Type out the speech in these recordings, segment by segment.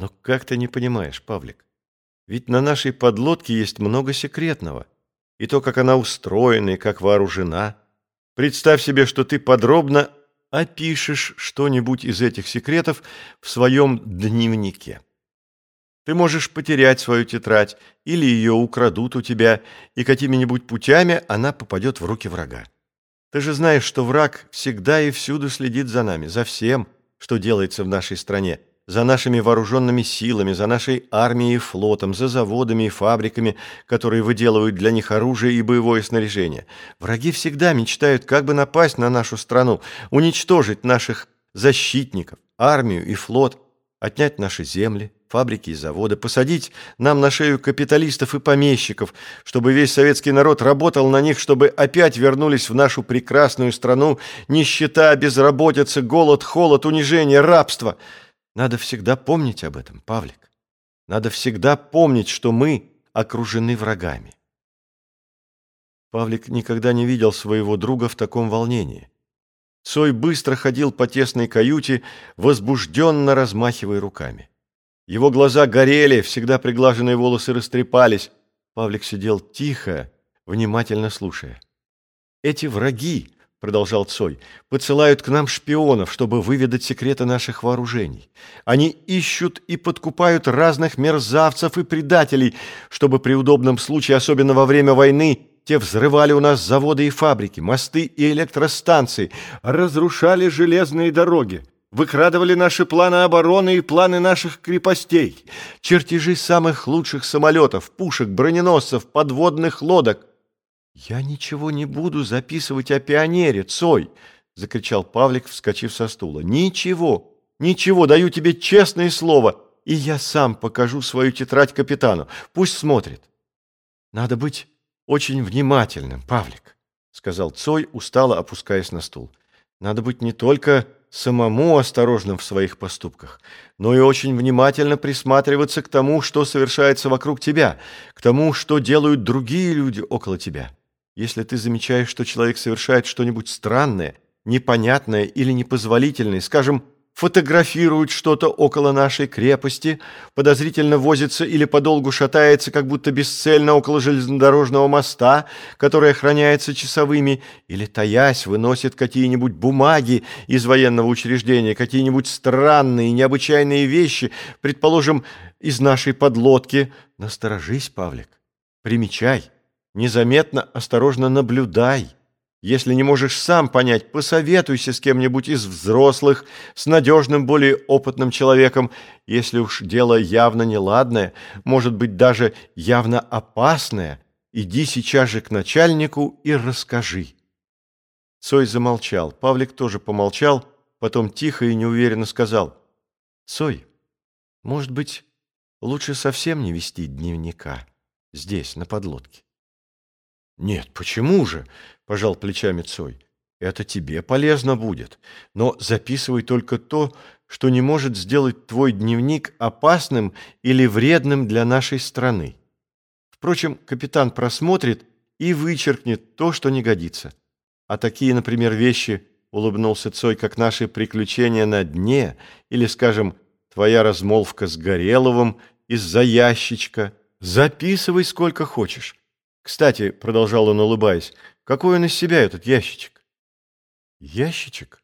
Но как ты не понимаешь, Павлик? Ведь на нашей подлодке есть много секретного. И то, как она устроена и как вооружена. Представь себе, что ты подробно опишешь что-нибудь из этих секретов в своем дневнике. Ты можешь потерять свою тетрадь, или ее украдут у тебя, и какими-нибудь путями она попадет в руки врага. Ты же знаешь, что враг всегда и всюду следит за нами, за всем, что делается в нашей стране, за нашими вооруженными силами, за нашей армией и флотом, за заводами и фабриками, которые выделывают для них оружие и боевое снаряжение. Враги всегда мечтают как бы напасть на нашу страну, уничтожить наших защитников, армию и флот, отнять наши земли, фабрики и заводы, посадить нам на шею капиталистов и помещиков, чтобы весь советский народ работал на них, чтобы опять вернулись в нашу прекрасную страну нищета, безработица, голод, холод, унижение, рабство. Надо всегда помнить об этом, Павлик. Надо всегда помнить, что мы окружены врагами. Павлик никогда не видел своего друга в таком волнении. Цой быстро ходил по тесной каюте, возбужденно размахивая руками. Его глаза горели, всегда приглаженные волосы растрепались. Павлик сидел тихо, внимательно слушая. «Эти враги, — продолжал Цой, — посылают к нам шпионов, чтобы выведать секреты наших вооружений. Они ищут и подкупают разных мерзавцев и предателей, чтобы при удобном случае, особенно во время войны, те взрывали у нас заводы и фабрики, мосты и электростанции, разрушали железные дороги, выкрадывали наши планы обороны и планы наших крепостей, чертежи самых лучших самолетов, пушек, броненосцев, подводных лодок. «Я ничего не буду записывать о пионере, Цой!» — закричал Павлик, вскочив со стула. «Ничего, ничего, даю тебе честное слово, и я сам покажу свою тетрадь капитану. Пусть смотрит. Надо быть очень внимательным, Павлик, сказал Цой, устало опускаясь на стул. Надо быть не только самому осторожным в своих поступках, но и очень внимательно присматриваться к тому, что совершается вокруг тебя, к тому, что делают другие люди около тебя. Если ты замечаешь, что человек совершает что-нибудь странное, непонятное или непозволительное, скажем, фотографирует что-то около нашей крепости, подозрительно возится или подолгу шатается, как будто бесцельно около железнодорожного моста, который охраняется часовыми, или, таясь, выносит какие-нибудь бумаги из военного учреждения, какие-нибудь странные, необычайные вещи, предположим, из нашей подлодки. Насторожись, Павлик, примечай, незаметно, осторожно наблюдай. Если не можешь сам понять, посоветуйся с кем-нибудь из взрослых, с надежным, более опытным человеком. Если уж дело явно неладное, может быть, даже явно опасное, иди сейчас же к начальнику и расскажи. Цой замолчал. Павлик тоже помолчал, потом тихо и неуверенно сказал. «Цой, может быть, лучше совсем не вести дневника здесь, на подлодке?» «Нет, почему же?» – пожал плечами Цой. «Это тебе полезно будет, но записывай только то, что не может сделать твой дневник опасным или вредным для нашей страны. Впрочем, капитан просмотрит и вычеркнет то, что не годится. А такие, например, вещи, — улыбнулся Цой, — как наши приключения на дне или, скажем, твоя размолвка с Гореловым из-за ящичка, записывай сколько хочешь». Кстати, продолжал он, улыбаясь, какой он из себя этот ящичек? Ящичек?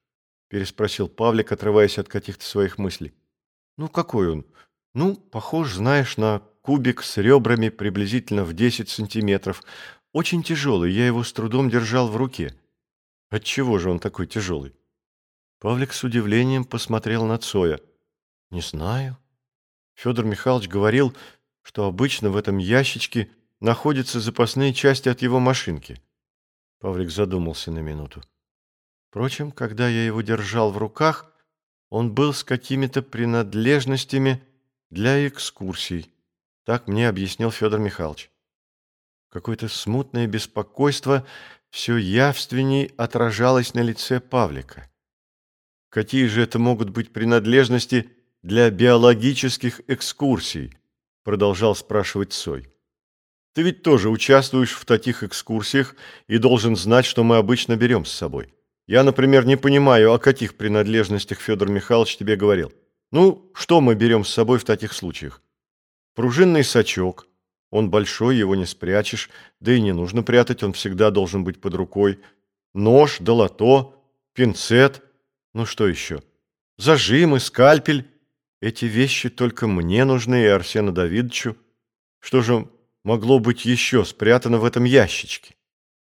переспросил Павлик, отрываясь от каких-то своих мыслей. Ну, какой он? Ну, похож, знаешь, на кубик с ребрами приблизительно в 10 сантиметров. Очень тяжелый, я его с трудом держал в руке. Отчего же он такой тяжелый? Павлик с удивлением посмотрел на Цоя. Не знаю. Федор Михайлович говорил, что обычно в этом ящичке находятся запасные части от его машинки. Павлик задумался на минуту. Впрочем, когда я его держал в руках, он был с какими-то принадлежностями для экскурсий. Так мне объяснил Федор Михайлович. Какое-то смутное беспокойство все явственней отражалось на лице Павлика. Какие же это могут быть принадлежности для биологических экскурсий? Продолжал спрашивать Сой. Ты ведь тоже участвуешь в таких экскурсиях и должен знать, что мы обычно берем с собой. Я, например, не понимаю, о каких принадлежностях Федор Михайлович тебе говорил. Ну, что мы берем с собой в таких случаях? Пружинный сачок. Он большой, его не спрячешь, да и не нужно прятать, он всегда должен быть под рукой. Нож, долото, пинцет. Ну что еще? Зажимы, скальпель. Эти вещи только мне нужны и Арсену Давидовичу. Что же могло быть еще спрятано в этом ящичке?